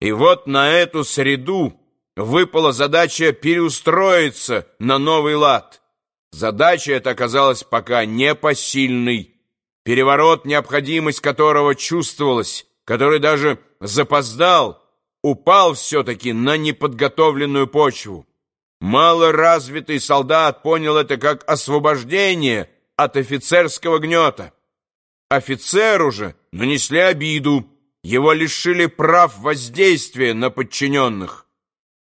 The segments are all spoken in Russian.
И вот на эту среду выпала задача переустроиться на новый лад. Задача эта оказалась пока непосильной. Переворот, необходимость которого чувствовалась, который даже запоздал, упал все-таки на неподготовленную почву. Малоразвитый солдат понял это как освобождение от офицерского гнета. Офицеру же нанесли обиду, его лишили прав воздействия на подчиненных.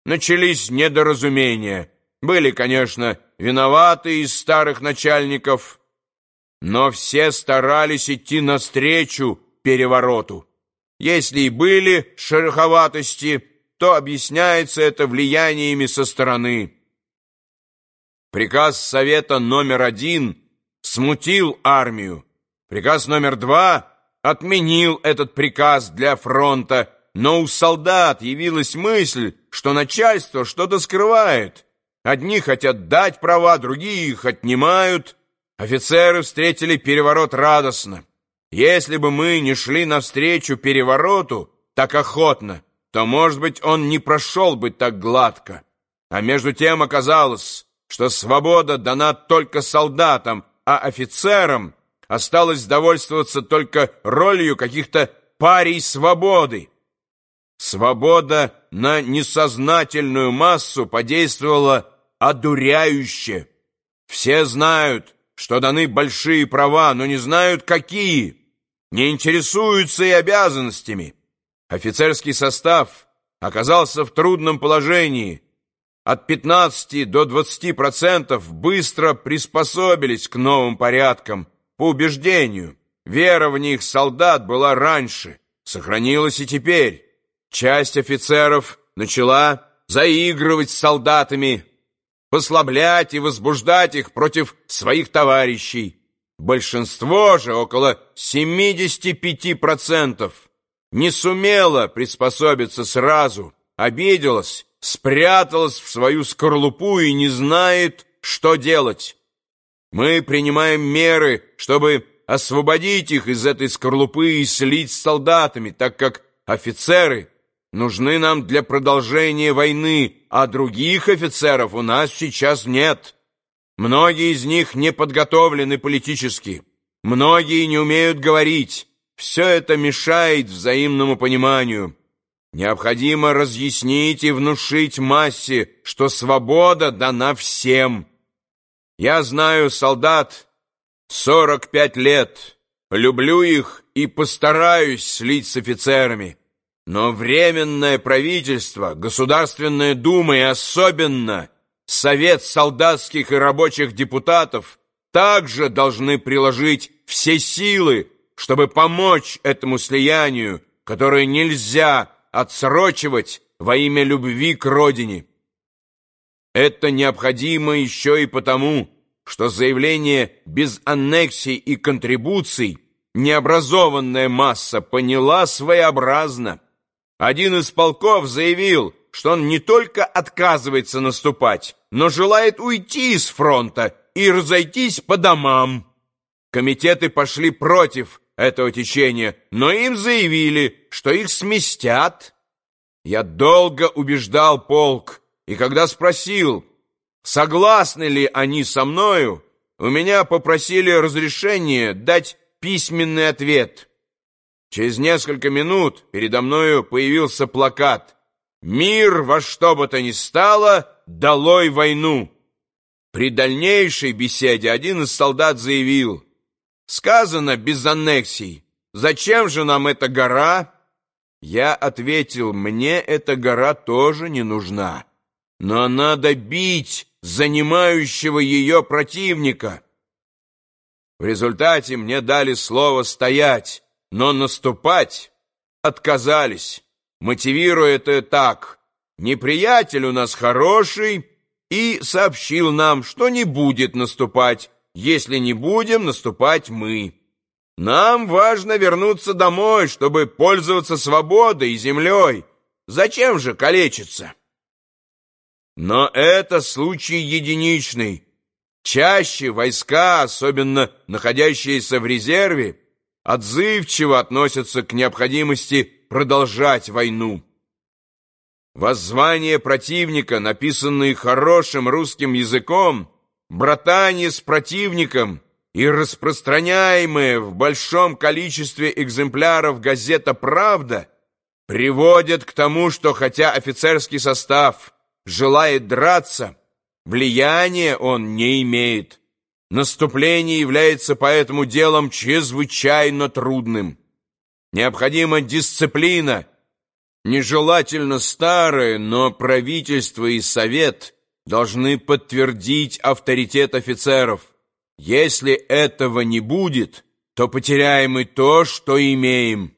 Начались недоразумения. Были, конечно, виноваты из старых начальников, но все старались идти навстречу перевороту. Если и были шероховатости, то объясняется это влияниями со стороны. Приказ Совета номер один смутил армию. Приказ номер два отменил этот приказ для фронта, но у солдат явилась мысль, что начальство что-то скрывает. Одни хотят дать права, другие их отнимают. Офицеры встретили переворот радостно. Если бы мы не шли навстречу перевороту так охотно, то, может быть, он не прошел бы так гладко. А между тем оказалось, что свобода дана только солдатам, а офицерам осталось довольствоваться только ролью каких-то парей свободы. Свобода на несознательную массу подействовала одуряюще. Все знают, что даны большие права, но не знают, какие, не интересуются и обязанностями. Офицерский состав оказался в трудном положении. От 15 до 20% быстро приспособились к новым порядкам, по убеждению. Вера в них солдат была раньше, сохранилась и теперь. Часть офицеров начала заигрывать с солдатами, послаблять и возбуждать их против своих товарищей. Большинство же, около 75%, не сумело приспособиться сразу, обиделась, спряталась в свою скорлупу и не знает, что делать. Мы принимаем меры, чтобы освободить их из этой скорлупы и слить с солдатами, так как офицеры нужны нам для продолжения войны, а других офицеров у нас сейчас нет. Многие из них не подготовлены политически, многие не умеют говорить. Все это мешает взаимному пониманию. Необходимо разъяснить и внушить массе, что свобода дана всем. Я знаю солдат сорок пять лет, люблю их и постараюсь слить с офицерами. Но Временное правительство, Государственная Дума и особенно Совет солдатских и рабочих депутатов также должны приложить все силы, чтобы помочь этому слиянию, которое нельзя отсрочивать во имя любви к родине. Это необходимо еще и потому, что заявление без аннексий и контрибуций необразованная масса поняла своеобразно. Один из полков заявил, что он не только отказывается наступать, но желает уйти из фронта и разойтись по домам. Комитеты пошли против этого течения, но им заявили, что их сместят. Я долго убеждал полк, и когда спросил, согласны ли они со мною, у меня попросили разрешения дать письменный ответ. Через несколько минут передо мною появился плакат «Мир во что бы то ни стало, долой войну». При дальнейшей беседе один из солдат заявил «Сказано без аннексий, зачем же нам эта гора?» Я ответил, мне эта гора тоже не нужна, но надо бить занимающего ее противника. В результате мне дали слово стоять, но наступать отказались, мотивируя это так. Неприятель у нас хороший и сообщил нам, что не будет наступать, если не будем наступать мы. Нам важно вернуться домой, чтобы пользоваться свободой и землей. Зачем же калечиться? Но это случай единичный. Чаще войска, особенно находящиеся в резерве, отзывчиво относятся к необходимости продолжать войну. Воззвания противника, написанные хорошим русским языком, братание с противником и распространяемые в большом количестве экземпляров газета «Правда» приводят к тому, что хотя офицерский состав желает драться, влияния он не имеет. Наступление является поэтому делом чрезвычайно трудным. Необходима дисциплина, нежелательно старая, но правительство и совет должны подтвердить авторитет офицеров. Если этого не будет, то потеряем и то, что имеем.